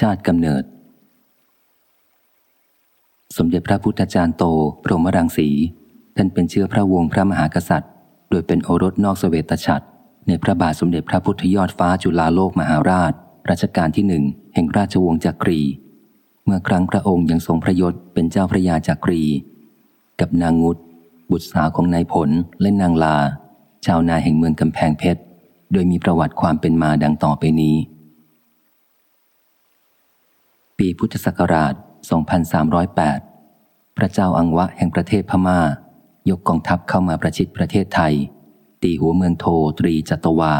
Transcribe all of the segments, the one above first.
ชาติกำเนิด สมเด็จพระพุทธจารย์โตพรหมรังสี ท่านเป็นเชื้อพระวงศ์พระมหากษัตริย์ โดยเป็นโอรสนอกสเสวตฉัตรในพระบาทสมเด็จพระพุทธยอดฟ้าจุฬาโลกมหาราช รัชกาลที่หนึ่งแห่งราชวงศ์จักรี เมื่อครั้งพระองค์ยังทรงพระยศเป็นเจ้าพระยาจักรี กับนางงุดบุตรสาวของนายผลและนางลา ชาวนาแห่งเมืองกำแพงเพชร โดยมีประวัติความเป็นมาดังต่อไปนี้ ปีพุทธศักราช 2308 พระเจ้าอังวะแห่งประเทศพมา่า ยกกองทัพเข้ามาประชิดประเทศไทย ตีหัวเมืองโทตรีจัตวา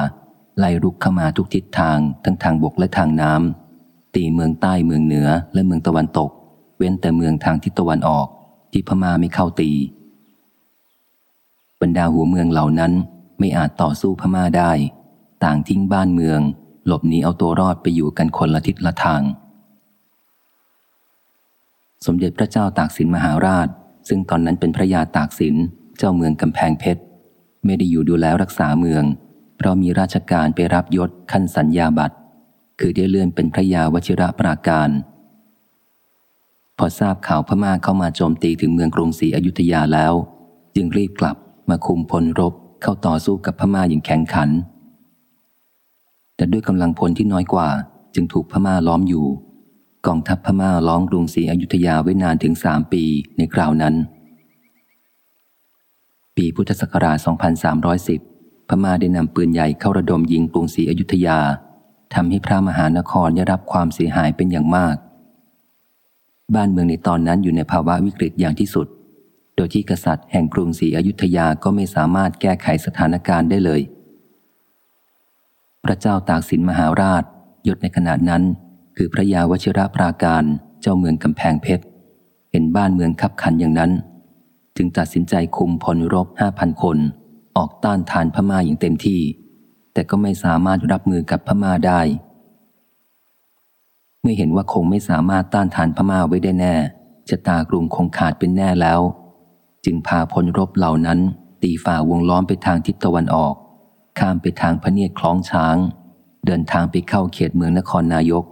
ไล่รุกเข้ามาทุกทิศทางทั้งทางบกและทางน้ำ ตีเมืองใต้เมืองเหนือและเมืองตะวันตก เว้นแต่เมืองทางทิศตะวันออก ที่พม่าไม่เข้าตี บรรดาหัวเมืองเหล่านั้นไม่อาจต่อสู้พม่าได้ ต่างทิ้งบ้านเมือง หลบหนีเอาตัวรอดไปอยู่กันคนละทิศละทาง สมเด็จพระเจ้าตากสินมหาราช ซึ่งตอนนั้นเป็นพระยาตากสินเจ้าเมืองกำแพงเพชร ไม่ได้อยู่ดูแลรักษาเมือง เพราะมีราชการไปรับยศขั้นสัญญาบัตรคือได้เลื่อนเป็นพระยาวชิระปราการ พอทราบข่าวพม่าเข้ามาโจมตีถึงเมืองกรุงศรีอยุธยาแล้ว จึงรีบกลับมาคุมพลรบเข้าต่อสู้กับพม่าอย่างแข็งขัน แต่ด้วยกำลังพลที่น้อยกว่า จึงถูกพม่าล้อมอยู่ กองทัพพม่าล้อมกรุงศรีอยุธยาไว้นานถึงสามปีในคราวนั้น ปีพุทธศักราช 2310 พม่าได้นำปืนใหญ่เข้าระดมยิงกรุงศรีอยุธยาทำให้พระมหานครได้รับความเสียหายเป็นอย่างมาก บ้านเมืองในตอนนั้นอยู่ในภาวะวิกฤตอย่างที่สุด โดยที่กษัตริย์แห่งกรุงศรีอยุธยาก็ไม่สามารถแก้ไขสถานการณ์ได้เลย พระเจ้าตากสินมหาราชยศในขณะนั้น คือพระยาวชิระปราการเจ้าเมืองกำแพงเพชรเห็นบ้านเมืองคับขันอย่างนั้น จึงตัดสินใจคุมพลรบห้าพันคน ออกต้านทานพม่าอย่างเต็มที่ แต่ก็ไม่สามารถรับมือกับพม่าได้ เมื่อเห็นว่าคงไม่สามารถต้านทานพม่าไว้ได้แน่ชะตากรุงคงขาดเป็นแน่แล้ว จึงพาพลรบเหล่านั้น ตีฝ่าวงล้อมไปทางทิศตะวันออก ข้ามไปทางพระเนียดคล้องช้าง เดินทางไปเข้าเขตเมืองนครนายก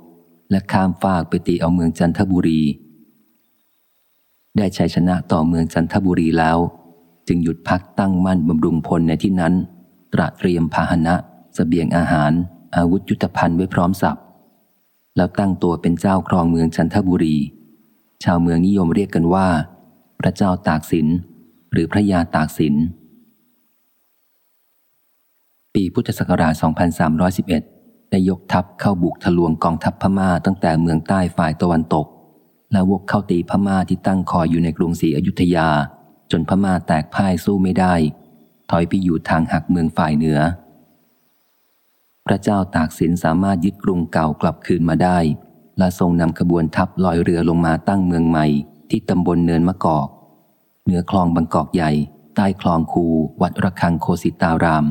และข้ามฟากไปตีเอาเมืองจันทบุรี ได้ชัยชนะต่อเมืองจันทบุรีแล้ว จึงหยุดพักตั้งมั่นบำรุงพลในที่นั้น ตระเตรียมพาหนะสเสบียงอาหาร อาวุธยุทธภัณฑ์ไว้พร้อมสับแล้วตั้งตัวเป็นเจ้าครองเมืองจันทบุรี ชาวเมืองนิยมเรียกกันว่า พระเจ้าตากสิน หรือพระยาตากสิน ปีพุทธศักราช 2311 ได้ยกทัพเข้าบุกทะลวงกองทัพพม่าตั้งแต่เมืองใต้ฝ่ายตะวันตก และวกเข้าตีพม่าที่ตั้งคอยอยู่ในกรุงศรีอยุธยา จนพม่าแตกพ่ายสู้ไม่ได้ ถอยไปอยู่ทางหักเมืองฝ่ายเหนือ พระเจ้าตากสินสามารถยึดกรุงเก่ากลับคืนมาได้ และทรงนำขบวนทัพลอยเรือลงมาตั้งเมืองใหม่ ที่ตำบลเนินมะกอกเหนือคลองบางกอกใหญ่ ใต้คลองคูวัดระฆังโคสิตาราม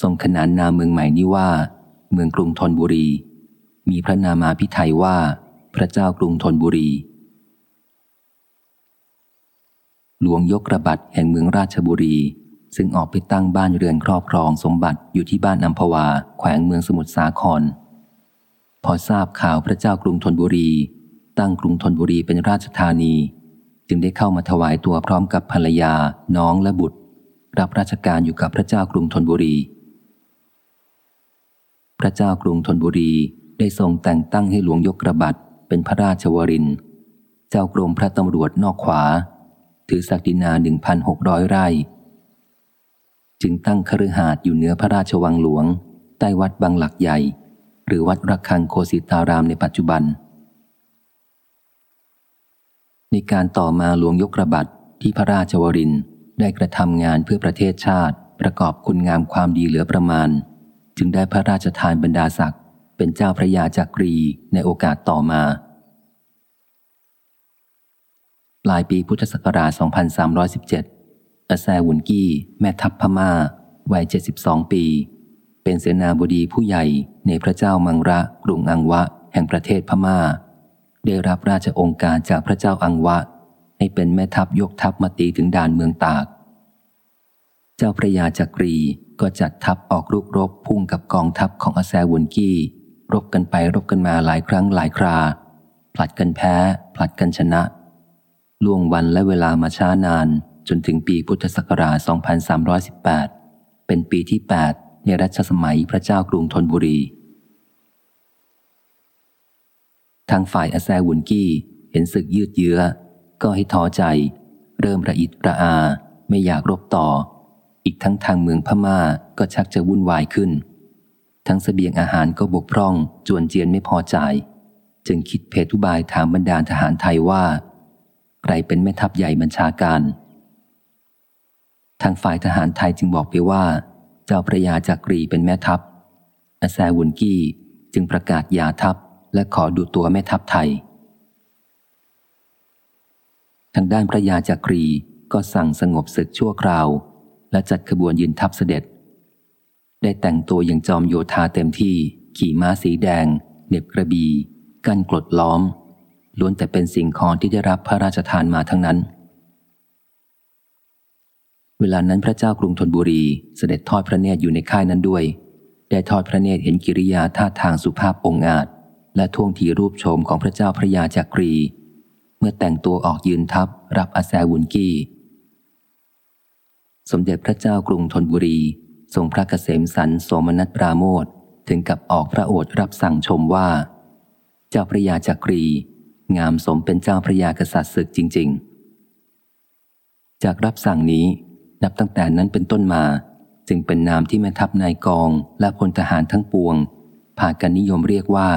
ทรงขนานนามเมืองใหม่นี้ว่า เมืองกรุงธนบุรี มีพระนามาพิไทยว่า พระเจ้ากรุงธนบุรี หลวงยกระบัดแห่งเมืองราชบุรี ซึ่งออกไปตั้งบ้านเรือนครอบครองสมบัติอยู่ที่บ้านอัมพวา แขวงเมืองสมุทรสาคร พอทราบข่าวพระเจ้ากรุงธนบุรี ตั้งกรุงธนบุรีเป็นราชธานี จึงได้เข้ามาถวายตัวพร้อมกับภรรยา น้องและบุตรรับราชการอยู่กับพระเจ้ากรุงธนบุรี พระเจ้ากรุงธนบุรีได้ทรงแต่งตั้งให้หลวงยกระบัดเป็นพระราชวริน เจ้ากรมพระตำรวจนอกขวา ถือศักดินาหนึ่งพันหกร้อยไร่ จึงตั้งคฤหาสน์อยู่เหนือพระราชวังหลวง ใต้วัดบางหลักใหญ่ หรือวัดระฆังโคสิตารามในปัจจุบัน ในการต่อมาหลวงยกระบัดที่พระราชวรินได้กระทำงานเพื่อประเทศชาติประกอบคุณงามความดีเหลือประมาณ จึงได้พระราชทานบรรดาศักดิ์เป็นเจ้าพระยาจักรีในโอกาสต่อมา ปลายปีพุทธศักราช 2317 อาแซวุนกี้ แม่ทัพพมา่า วัย 72 ปี เป็นเสนาบดีผู้ใหญ่ในพระเจ้ามังระกรุงอังวะ แห่งประเทศพมา่า ได้รับราชองค์การจากพระเจ้าอังวะ ให้เป็นแม่ทัพยกทัพมาตีถึงด่านเมืองตาก เจ้าพระยาจักรี ก็จัดทัพออกรุกรบพุ่งกับกองทัพของอาแซวุนกี้ รบกันไปรบกันมาหลายครั้งหลายครา ผลัดกันแพ้ ผลัดกันชนะ ล่วงวันและเวลามาช้านานจนถึงปีพุทธศักราช 2318 เป็นปีที่ 8 ในรัชสมัยพระเจ้ากรุงธนบุรี ทางฝ่ายอาแซวุนกี้เห็นศึกยืดเยื้อ ก็ให้ท้อใจ เริ่มระอิดระอา ไม่อยากรบต่อ อีกทั้งทางเมืองพม่าก็ชักจะวุ่นวายขึ้น ทั้งสเสบียงอาหารก็บกพร่อง จวนเจียนไม่พอใจจึงคิดเพทุบายถามบรรดาทหารไทยว่า ใครเป็นแม่ทัพใหญ่บัญชาการ ทางฝ่ายทหารไทยจึงบอกไปว่า เจ้าพระยาจากรีเป็นแม่ทัพอาแซวุนกี้จึงประกาศยาทัพและขอดูตัวแม่ทัพไทย ทางด้านพระยาจักรีก็สั่งสงบศึกชั่วคราว และจัดขบวนยืนทัพเสด็จ ได้แต่งตัวอย่างจอมโยธาเต็มที่ ขี่ม้าสีแดงเน็บกระบีกั้นกรดล้อม ล้วนแต่เป็นสิ่งของที่ได้รับพระราชทานมาทั้งนั้น เวลานั้นพระเจ้ากรุงธนบุรีเสด็จทอดพระเนตรอยู่ในค่ายนั้นด้วย ได้ทอดพระเนตรเห็นกิริยาท่าทางสุภาพองอาจ และท่วงทีรูปโฉมของพระเจ้าพระยาจักรี เมื่อแต่งตัวออกยืนทัพรับอาแซวุนกี้ สมเด็จพระเจ้ากรุงธนบุรี ทรงพระเกษมสันโสมนัสปราโมทถึงกับออกพระโอษฐ์รับสั่งชมว่า เจ้าพระยาจักรี งามสมเป็นเจ้าพระยากษัตริย์ศึกจริง ๆ จากรับสั่งนี้นับตั้งแต่นั้นเป็นต้นมา จึงเป็นนามที่แม่ทัพนายกองและพลทหารทั้งปวงพากันนิยมเรียกว่า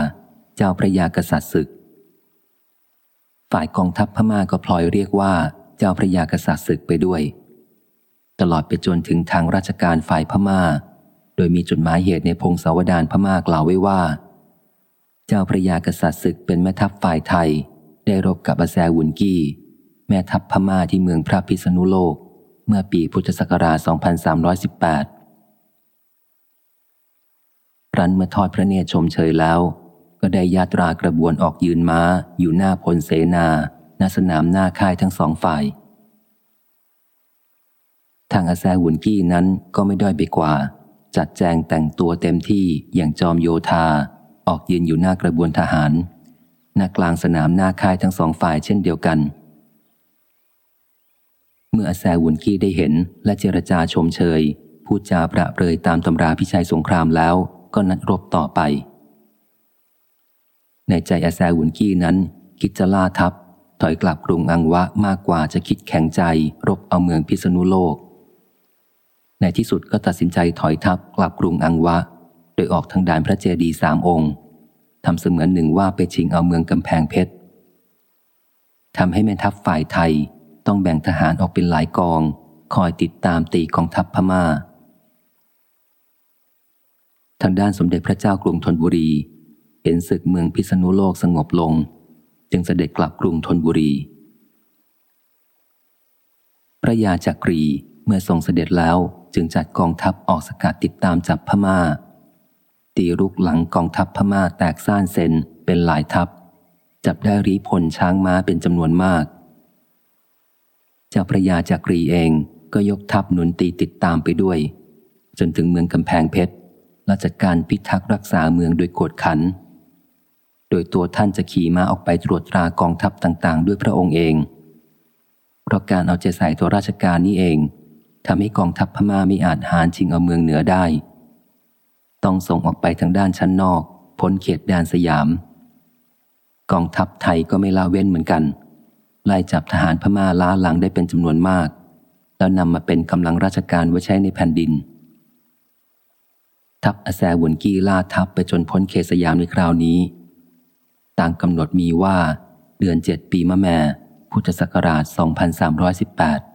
เจ้าพระยากษัตริย์ศึก ฝ่ายกองทัพพม่าก็พลอยเรียกว่า เจ้าพระยากษัตริย์ศึกไปด้วย ตลอดไปจนถึงทางราชการฝ่ายพม่า โดยมีจดหมายเหตุในพงศาวดารพม่ากล่าวไว้ว่า เจ้าพระยากษัตริย์ศึกเป็นแม่ทัพฝ่ายไทย ได้รบกับอาแซวุนกี้ แม่ทัพพม่าที่เมืองพระพิษณุโลก เมื่อปีพุทธศักราช 2318รันเมื่อทอดพระเนตรชมเชยแล้ว ก็ได้ยาตรากระบวนออกยืนม้าอยู่หน้าพลเสนาณสนามหน้าค่ายทั้งสองฝ่าย ทางอาแซวุนกี้นั้นก็ไม่ด้อยไปกว่า จัดแจงแต่งตัวเต็มที่อย่างจอมโยธา ออกยืนอยู่หน้ากระบวนทหาร หน้ากลางสนามหน้าค่ายทั้งสองฝ่ายเช่นเดียวกัน เมื่ออาแซวุนกี้ได้เห็นและเจรจาชมเชยพูดจาประเปรยตามตำราพิชัยสงครามแล้วก็นัดรบต่อไป ในใจอาแซวุนกี้นั้น คิดจะล่าทัพถอยกลับกรุงอังวะมากกว่าจะคิดแข็งใจ รบเอาเมืองพิษณุโลก ในที่สุดก็ตัดสินใจถอยทัพกลับกรุงอังวะ โดยออกทางด่านพระเจดีย์สามองค์ทำเสมือนหนึ่งว่าไปชิงเอาเมืองกำแพงเพชรทำให้แม่ทัพฝ่ายไทยต้องแบ่งทหารออกเป็นหลายกอง คอยติดตามตีกองทัพพมา่า ทางด้านสมเด็จพระเจ้ากรุงธนบุรี เห็นศึกเมืองพิษณุโลกสงบลง จึงเสด็จกลับกรุงธนบุรี พระยาจักรีเมื่อทรงเสด็จแล้ว จึงจัดกองทัพออกสกัดติดตามจับพมา่า ตีรุกหลังกองทัพพม่าแตกซ่านเซนเป็นหลายทัพ จับได้รีพลช้างม้าเป็นจำนวนมากเจ้าพระยาจักรีเองก็ยกทัพหนุนตีติดตามไปด้วย จนถึงเมืองกำแพงเพชรและจัดการพิทักษ์รักษาเมืองโดยกดขัน โดยตัวท่านจะขี่ม้าออกไปตรวจตรากองทัพต่างๆ ด้วยพระองค์เอง เพราะการเอาใจใส่ตัวราชการนี้เอง ทำให้กองทัพพม่าไม่อาจหานชิงเอาเมืองเหนือได้ ต้องส่งออกไปทางด้านชั้นนอกพ้นเขตแดนสยาม กองทัพไทยก็ไม่ละเว้นเหมือนกันไล่จับทหารพม่าล้าหลังได้เป็นจำนวนมาก แล้วนำมาเป็นกำลังราชการไว้ใช้ในแผ่นดิน ทัพอาแซวนกีล่าทัพไปจนพ้นเขตสยามในคราวนี้ตามกำหนดมีว่าเดือนเจ็ดปีมะแม่ พุทธศักราช 2318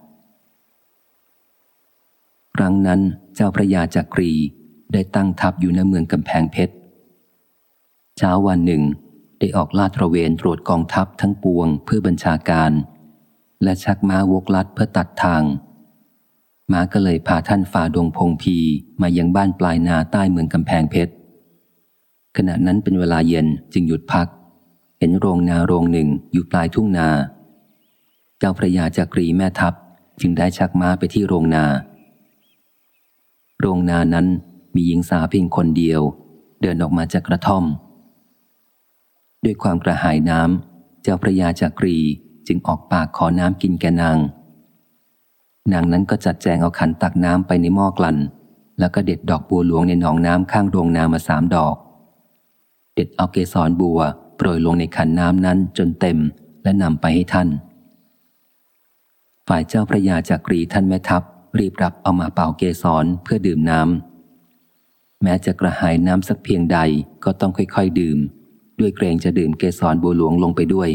รั้งนั้นเจ้าพระยาจักรีได้ตั้งทัพอยู่ในเมืองกำแพงเพชร เช้าวันหนึ่ง ได้ออกลาดตระเวนตรวจกองทัพทั้งปวงเพื่อบัญชาการ และชักม้าวกลัดเพื่อตัดทาง ม้าก็เลยพาท่านฝ่าดงพงพีมายังบ้านปลายนาใต้เมืองกำแพงเพชร ขณะนั้นเป็นเวลาเย็นจึงหยุดพัก เห็นโรงนาโรงหนึ่งอยู่ปลายทุ่งนา เจ้าพระยาจักรีแม่ทัพจึงได้ชักม้าไปที่โรงนา โรงนานั้นมีหญิงสาวเพียงคนเดียว เดินออกมาจากกระท่อม ด้วยความกระหายน้ำเจ้าพระยาจากรีจึงออกปากขอน้ำกินแกนาง นางนั้นก็จัดแจงเอาขันตักน้ำไปในหม้อกลั่น แล้วก็เด็ดดอกบัวหลวงในหนองน้ำข้างโรงนามาสามดอก เด็ดเอาเกสรบัวโปรยลงในขันน้ำนั้นจนเต็มและนำไปให้ท่าน ฝ่ายเจ้าพระยาจากรีท่านแม่ทัพ รีบรับเอามาเป่าเกสรเพื่อดื่มน้ำแม้จะกระหายน้ำสักเพียงใดก็ต้องค่อยๆดื่ม ด้วยเกรงจะดื่มเกสรบัวหลวงลงไปด้วย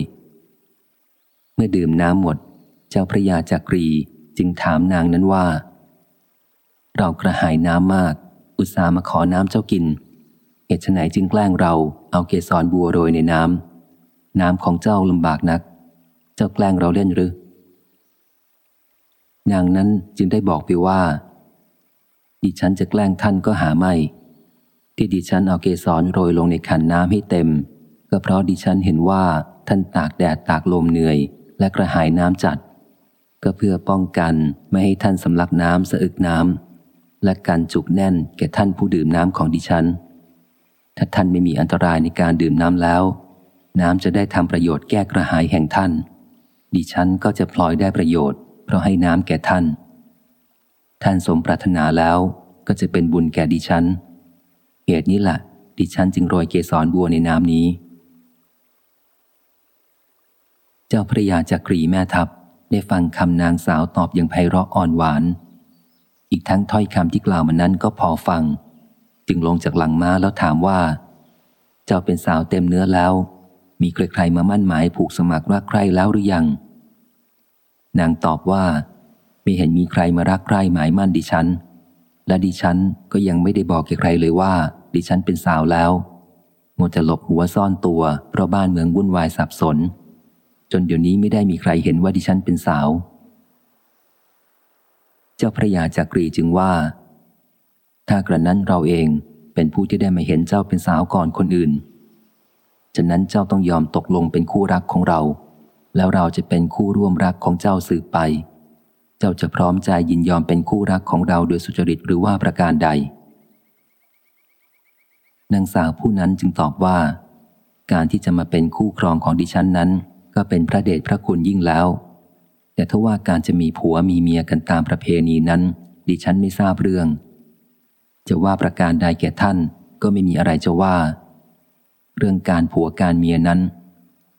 เมื่อดื่มน้ำหมด เจ้าพระยาจากรีจึงถามนางนั้นว่า เรากระหายน้ำมาก อุตส่าห์มาขอน้ำเจ้ากินเหตุไฉนจึงแกล้งเราเอาเกสรบัวโรยในน้ำน้ำของเจ้าลำบากนัก เจ้าแกล้งเราเล่นหรือ นางนั้นจึงได้บอกไปว่า ดิฉันจะแกล้งท่านก็หาไม่ ที่ดิฉันเอาเกสรโรยลงในขันน้ำให้เต็ม ก็เพราะดิฉันเห็นว่าท่านตากแดดตากลมเหนื่อย และกระหายน้ำจัด ก็เพื่อป้องกันไม่ให้ท่านสำลักน้ำสะอึกน้ำและการจุกแน่นแก่ท่านผู้ดื่มน้ำของดิฉัน ถ้าท่านไม่มีอันตรายในการดื่มน้ำแล้ว น้ำจะได้ทำประโยชน์แก้กระหายแห่งท่าน ดิฉันก็จะพลอยได้ประโยชน์ เพราะให้น้ำแก่ท่าน ท่านสมปรารถนาแล้วก็จะเป็นบุญแก่ดิฉัน เหตุนี้แหละดิฉันจึงโรยเกสรบัวในน้ำนี้ เจ้าพระยาจักรีแม่ทัพได้ฟังคำนางสาวตอบอย่างไพเราะอ่อนหวาน อีกทั้งถ้อยคำที่กล่าวมานั้นก็พอฟัง จึงลงจากหลังม้าแล้วถามว่า เจ้าเป็นสาวเต็มเนื้อแล้ว มีใครๆมามั่นหมายผูกสมัครรักใครแล้วหรือยัง นางตอบว่าไม่เห็นมีใครมารักใคร่หมายมั่นดิฉัน และดิฉันก็ยังไม่ได้บอกแกใครเลยว่า ดิฉันเป็นสาวแล้วมัวจะหลบหัวซ่อนตัวเพราะบ้านเมืองวุ่นวายสับสน จนเดี๋ยวนี้ไม่ได้มีใครเห็นว่าดิฉันเป็นสาว เจ้าพระยาจากรีจึงว่า ถ้ากระนั้นเราเองเป็นผู้ที่ได้มาเห็นเจ้าเป็นสาวก่อนคนอื่นฉะนั้นเจ้าต้องยอมตกลงเป็นคู่รักของเรา แล้วเราจะเป็นคู่ร่วมรักของเจ้าสืบไป เจ้าจะพร้อมใจยินยอมเป็นคู่รักของเราโดยสุจริตหรือว่าประการใด นางสาวผู้นั้นจึงตอบว่า การที่จะมาเป็นคู่ครองของดิฉันนั้น ก็เป็นพระเดชพระคุณยิ่งแล้ว แต่ถ้าว่าการจะมีผัวมีเมียกันตามประเพณีนั้น ดิฉันไม่ทราบเรื่อง จะว่าประการใดแก่ท่านก็ไม่มีอะไรจะว่า เรื่องการผัวการเมียนั้น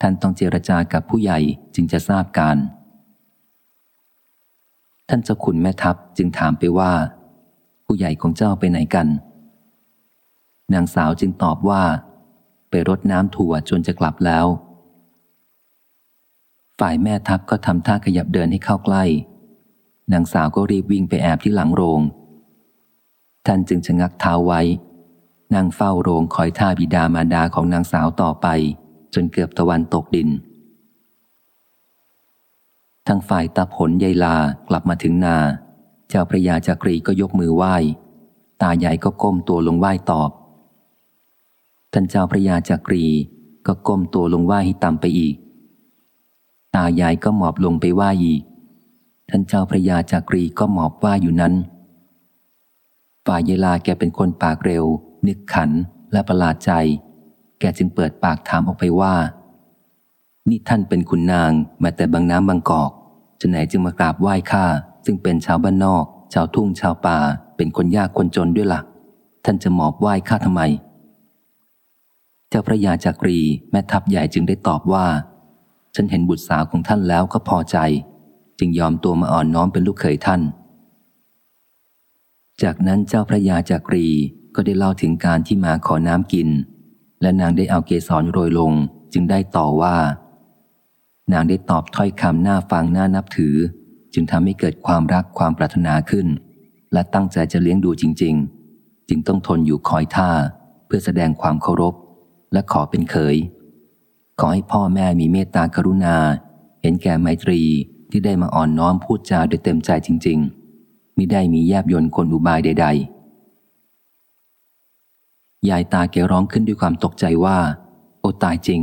ท่านต้องเจรจากับผู้ใหญ่จึงจะทราบการ ท่านเจ้าขุนแม่ทัพจึงถามไปว่า ผู้ใหญ่ของเจ้าไปไหนกัน นางสาวจึงตอบว่า ไปรดน้ำถั่วจนจะกลับแล้ว ฝ่ายแม่ทัพก็ทำท่าขยับเดินให้เข้าใกล้ นางสาวก็รีบวิ่งไปแอบที่หลังโรง ท่านจึงชะงักเท้าไว้นั่งเฝ้าโรงคอยท่าบิดามารดาของนางสาวต่อไป จนเกือบตะวันตกดิน ทางฝ่ายตาผลยายลากลับมาถึงนา เจ้าพระยาจักรีก็ยกมือไหว้ ตาใหญ่ก็ก้มตัวลงไหว้ตอบ ท่านเจ้าพระยาจักรีก็ก้มตัวลงไหว้ให้ต่ำไปอีก ตาใหญ่ก็หมอบลงไปไหว้อีก ท่านเจ้าพระยาจักรีก็หมอบไหว้อยู่นั้น ฝ่ายเยลาแกเป็นคนปากเร็ว นึกขันและประหลาดใจ แกจึงเปิดปากถามออกไปว่า นี่ท่านเป็นคุณนางมาแต่บางน้ำบางกอกจะไหนจึงมากราบไหว้ข้าซึ่งเป็นชาวบ้านนอก ชาวทุ่งชาวป่า เป็นคนยากคนจนด้วยละ่ะ ท่านจะหมอบไหว้ข้าทำไม เจ้าพระยาจากรีแม่ทัพใหญ่จึงได้ตอบว่า ฉันเห็นบุตรสาวของท่านแล้วก็พอใจ จึงยอมตัวมาอ่อนน้อมเป็นลูกเขยท่าน จากนั้นเจ้าพระยาจากรีก็ได้เล่าถึงการที่มาขอน้ำกิน และนางได้เอาเกสรโรยลงจึงได้ต่อว่า นางได้ตอบถ้อยคำหน้าฟังหน้านับถือ จึงทำให้เกิดความรักความปรารถนาขึ้น และตั้งใจจะเลี้ยงดูจริง ๆ จึงต้องทนอยู่คอยท่า เพื่อแสดงความเคารพ และขอเป็นเขยขอให้พ่อแม่มีเมตตากรุณา เห็นแก่ไมตรีที่ได้มาอ่อนน้อมพูดจาโดยเต็มใจจริง ๆมิได้มีแยบยนต์คนอุบายใด ๆ ยายตาแกร้องขึ้นด้วยความตกใจว่า โอตายจริง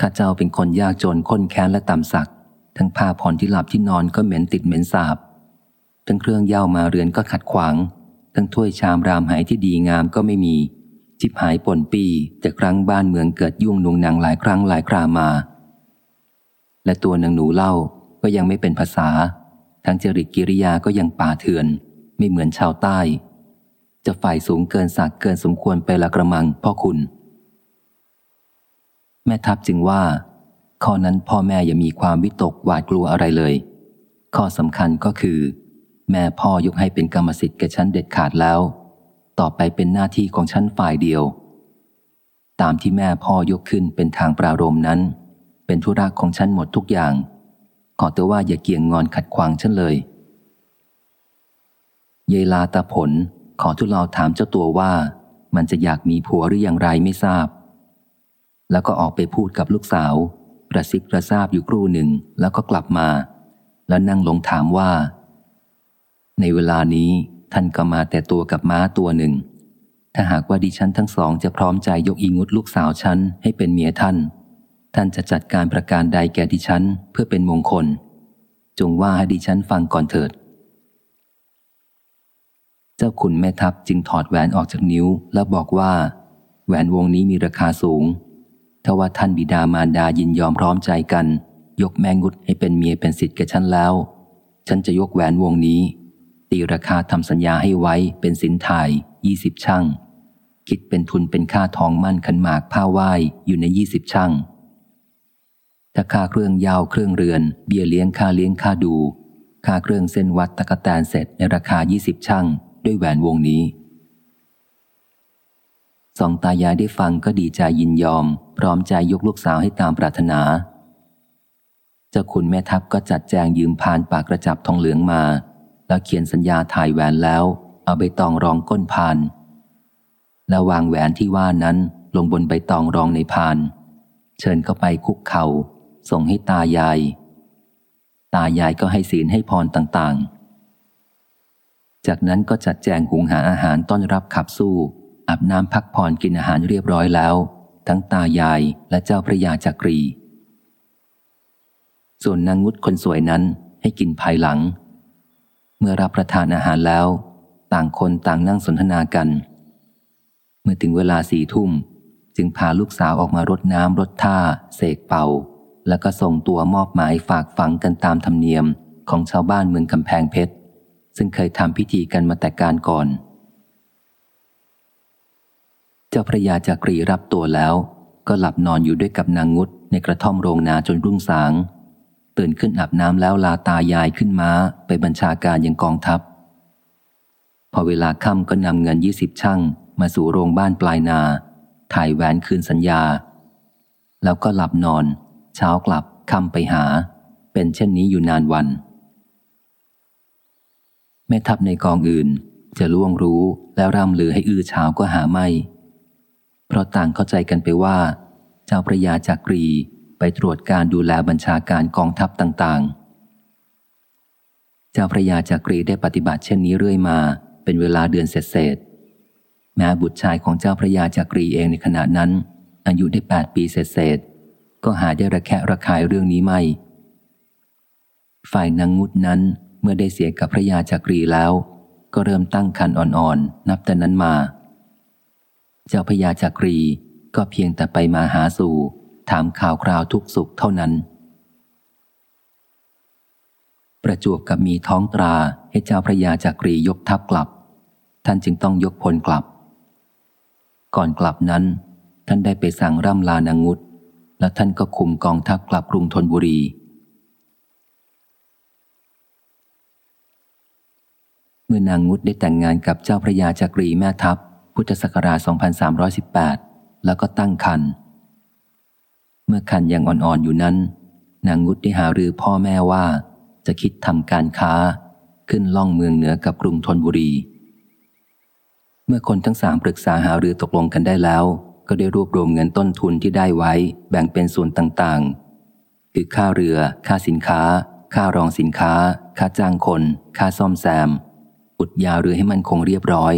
ข้าเจ้าเป็นคนยากจนค้นแค้นและต่ำสัก ทั้งผ้าผ่อนที่หลับที่นอนก็เหม็นติดเหม็นสาบ ทั้งเครื่องเย่ามาเรือนก็ขัดขวาง ทั้งถ้วยชามรามหายที่ดีงามก็ไม่มีชิบหายปนปีแต่ครั้งบ้านเมืองเกิดยุ่งนุงนางหลายครั้งหลายครามา และตัวนางหนูเล่าก็ยังไม่เป็นภาษา ทั้งจริตกิริยาก็ยังป่าเถื่อน ไม่เหมือนชาวใต้ จะฝ่ายสูงเกินสักเกินสมควรไปละกระมังพ่อคุณ แม่ทัพจึงว่า ข้อนั้นพ่อแม่อย่ามีความวิตกหวาดกลัวอะไรเลย ข้อสำคัญก็คือ แม่พ่อยกให้เป็นกรรมสิทธิ์แก่ฉันเด็ดขาดแล้ว ต่อไปเป็นหน้าที่ของฉันฝ่ายเดียว ตามที่แม่พ่อยกขึ้นเป็นทางปรารมนั้น เป็นธุระของฉันหมดทุกอย่าง ขอแต่ว่าอย่าเกี่ยงงอนขัดขวางฉันเลยเยลาตาผล ขอทุเลองถามเจ้าตัวว่า มันจะอยากมีผัวหรืออย่างไรไม่ทราบ แล้วก็ออกไปพูดกับลูกสาวกระซิบกระซาบอยู่ครู่หนึ่งแล้วก็กลับมา แล้วนั่งลงถามว่า ในเวลานี้ท่านก็มาแต่ตัวกับม้าตัวหนึ่ง ถ้าหากว่าดิฉันทั้งสองจะพร้อมใจยกอีงุดลูกสาวฉันให้เป็นเมียท่าน ท่านจะจัดการประการใดแก่ดิฉันเพื่อเป็นมงคล จงว่าให้ดิฉันฟังก่อนเถิด เจ้าขุนแม่ทัพจึงถอดแหวนออกจากนิ้ว แล้วบอกว่า แหวนวงนี้มีราคาสูงถ้าว่าท่านบิดามารดายินยอมพร้อมใจกัน ยกแมงุดให้เป็นเมียเป็นสิทธิ์แก่ฉันแล้ว ฉันจะยกแหวนวงนี้ ตีราคาทำสัญญาให้ไว้เป็นสินถ่ายยี่สิบช่างคิดเป็นทุนเป็นค่าทองมั่นขันหมากผ้าไหว้อยู่ในยี่สิบช่างถ้าค่าเครื่องยาวเครื่องเรือน เบี้ยเลี้ยงค่าเลี้ยงค่าดู ค่าเครื่องเส้นวัดตะกะแตนเสร็จในราคายี่สิบช่าง ด้วยแหวนวงนี้ สองตายายได้ฟังก็ดีใจยินยอม พร้อมใจยกลูกสาวให้ตามปรารถนา เจ้าคุณแม่ทัพก็จัดแจงยืมพานปากกระจับทองเหลืองมา แล้วเขียนสัญญาถ่ายแหวนแล้ว เอาใบตองรองก้นพาน แล้ววางแหวนที่ว่านั้นลงบนใบตองรองในพาน เชิญเข้าไปคุกเขา่าส่งให้ตายาย ตายายก็ให้ศีลให้พรต่างๆ จากนั้นก็จัดแจงหุงหาอาหารต้อนรับขับสู้ อาบน้ำพักผ่อนกินอาหารเรียบร้อยแล้ว ทั้งตายายและเจ้าพระยาจักรี ส่วนนางงุดคนสวยนั้นให้กินภายหลัง เมื่อรับประทานอาหารแล้ว ต่างคนต่างนั่งสนทนากัน เมื่อถึงเวลาสี่ทุ่ม จึงพาลูกสาวออกมารดน้ำรดท่า เสกเป่า แล้วก็ส่งตัวมอบหมายฝากฝังกันตามธรรมเนียมของชาวบ้านเมืองกำแพงเพชร ซึ่งเคยทำพิธีกันมาแต่การก่อน เจ้าพระยาจากรีรับตัวแล้ว ก็หลับนอนอยู่ด้วยกับนางงุดในกระท่อมโรงนาจนรุ่งสาง ตื่นขึ้นอาบน้ำแล้วลาตายายขึ้นม้าไปบัญชาการยังกองทัพ พอเวลาค่ำก็นำเงินยี่สิบช่างมาสู่โรงบ้านปลายนา ถ่ายแหวนคืนสัญญา แล้วก็หลับนอน เช้ากลับค่ำไปหา เป็นเช่นนี้อยู่นานวัน ม่ทัพในกองอื่น จะล่วงรู้แล้วร่ำลือให้อื้อเช้าก็หาไม่ เพราะต่างเข้าใจกันไปว่า เจ้าพระยาจากรีไปตรวจการดูแลบัญชาการกองทัพต่างๆ เจ้าพระยาจากรีได้ปฏิบัติเช่นนี้เรื่อยมา เป็นเวลาเดือนเศษแม้บุตรชายของเจ้าพระยาจากรีเองในขณะนั้น อายุได้แปดปีเศษก็หาได้ระแคะระคายเรื่องนี้ไม่ ฝ่ายนางงุดนั้น มื่อได้เสียกับพระยาจากรีแล้ว ก็เริ่มตั้งคันอ่อนๆ นับแต่นั้นมา เจ้าพญาจักรีก็เพียงแต่ไปมาหาสู่ ถามข่าวคราวทุกสุขเท่านั้น ประจวบกับมีท้องตราให้เจ้าพระยาจักรียกทัพกลับ ท่านจึงต้องยกพลกลับ ก่อนกลับนั้น ท่านได้ไปสั่งร่ำลานางุดและท่านก็คุมกองทัพกลับกรุงธนบุรี เมื่อนางงุดได้แต่งงานกับเจ้าพระยาจักรีแม่ทัพ พุทธศักราช 2318 แล้วก็ตั้งคัน เมื่อคันยังอ่อนๆอยู่นั้น นางงุดได้หารือพ่อแม่ว่า จะคิดทำการค้า ขึ้นล่องเมืองเหนือกับกรุงธนบุรี เมื่อคนทั้งสามปรึกษาหารือตกลงกันได้แล้ว ก็ได้รวบรวมเงินต้นทุนที่ได้ไว้ แบ่งเป็นส่วนต่างๆ คือค่าเรือ ค่าสินค้า ค่ารองสินค้า ค่าจ้างคน ค่าซ่อมแซม อุดยาเรือให้มันคงเรียบร้อย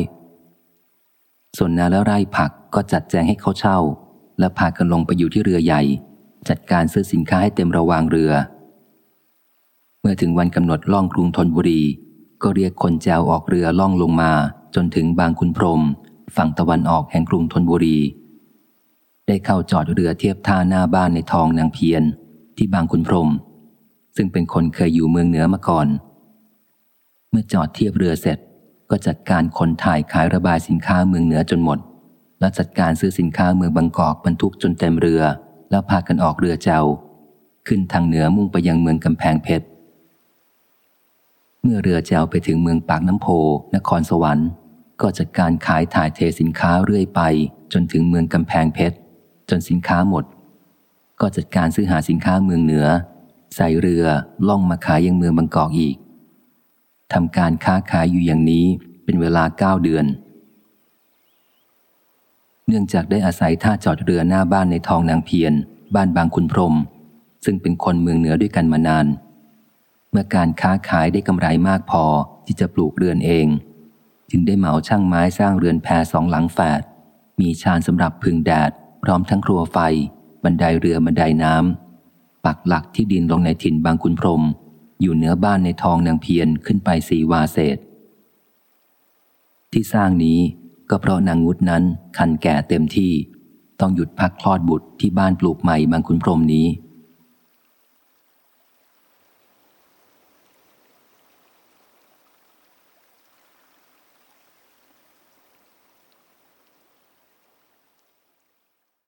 ส่วนนาและไร่ผักก็จัดแจงให้เขาเช่า และพากันลงไปอยู่ที่เรือใหญ่ จัดการซื้อสินค้าให้เต็มระวางเรือ เมื่อถึงวันกำหนดล่องกรุงธนบุรี ก็เรียกคนแจวออกเรือล่องลงมา จนถึงบางคุณพรม ฝั่งตะวันออกแห่งกรุงธนบุรี ได้เข้าจอดเรือเทียบท่าหน้าบ้านในทองนางเพียนที่บางคุณพรม ซึ่งเป็นคนเคยอยู่เมืองเหนือมาก่อน เมื่อจอดเทียบเรือเสร็จ ก็จัดการขนถ่ายขายระบายสินค้าเมืองเหนือจนหมด และจัดการซื้อสินค้าเมืองบางกอกบรรทุกจนเต็มเรือ แล้วพากันออกเรือเจ้า ขึ้นทางเหนือมุ่งไปยังเมืองกำแพงเพชรเมื่อเรือเจ้าไปถึงเมืองปากน้ำโพ นครสวรรค์ ก็จัดการขายถ่ายเทสินค้าเรื่อยไป จนถึงเมืองกำแพงเพชรจนสินค้าหมด ก็จัดการซื้อหาสินค้าเมืองเหนือ ใส่เรือล่องมาขายยังเมืองบางกอกอีก ทำการค้าขายอยู่อย่างนี้เป็นเวลาเก้าเดือน เนื่องจากได้อาศัยท่าจอดเรือหน้าบ้านในทองนางเพียน บ้านบางคุณพรม ซึ่งเป็นคนเมืองเหนือด้วยกันมานาน เมื่อการค้าขายได้กำไรมากพอที่จะปลูกเรือนเอง จึงได้เหมาช่างไม้สร้างเรือนแพสองหลังแฝด มีชานสำหรับพึ่งแดด พร้อมทั้งครัวไฟ บันไดเรือบันไดน้ำปักหลักที่ดินลงในถิ่นบางคุณพรม อยู่เหนือบ้านในทองนางเพียนขึ้นไปสีวาเศษ ที่สร้างนี้ก็เพราะนางงุดนั้นคันแก่เต็มที่ ต้องหยุดพักคลอดบุตรที่บ้านปลูกใหม่บางคุณพรมนี้